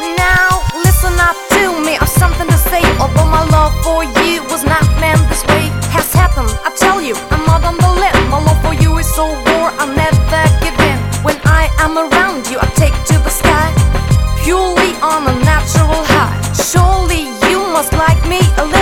Now listen up to me, I've something to say Although my love for you was not meant this way. Has happened, I tell you, I'm not on the limb. My love for you is so war, I'll never give in. When I am around you, I take to the sky. Purely on a natural high. Surely you must like me a little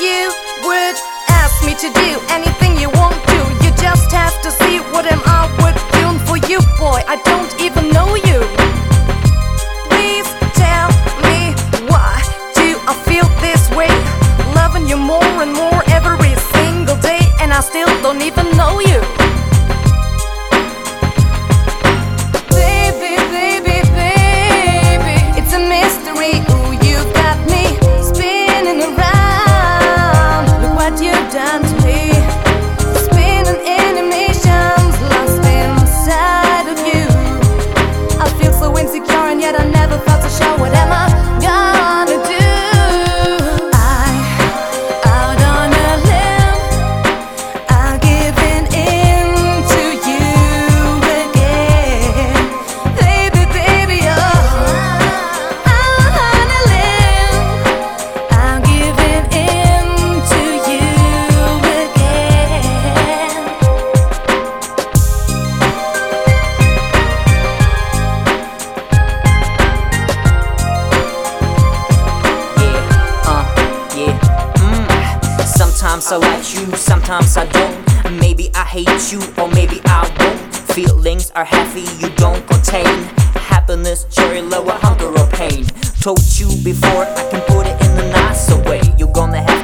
you would ask me to do anything you want to. You just have to see what am I would doing for you, boy. I don't even know you. Please tell me why do I feel this way? Loving you more and more every single day, and I still don't even know you. Sometimes I like you, sometimes I don't. Maybe I hate you, or maybe I won't. Feelings are happy. you don't contain. Happiness, cherry, love, or hunger or pain. Told you before, I can put it in the nicer way. You're gonna have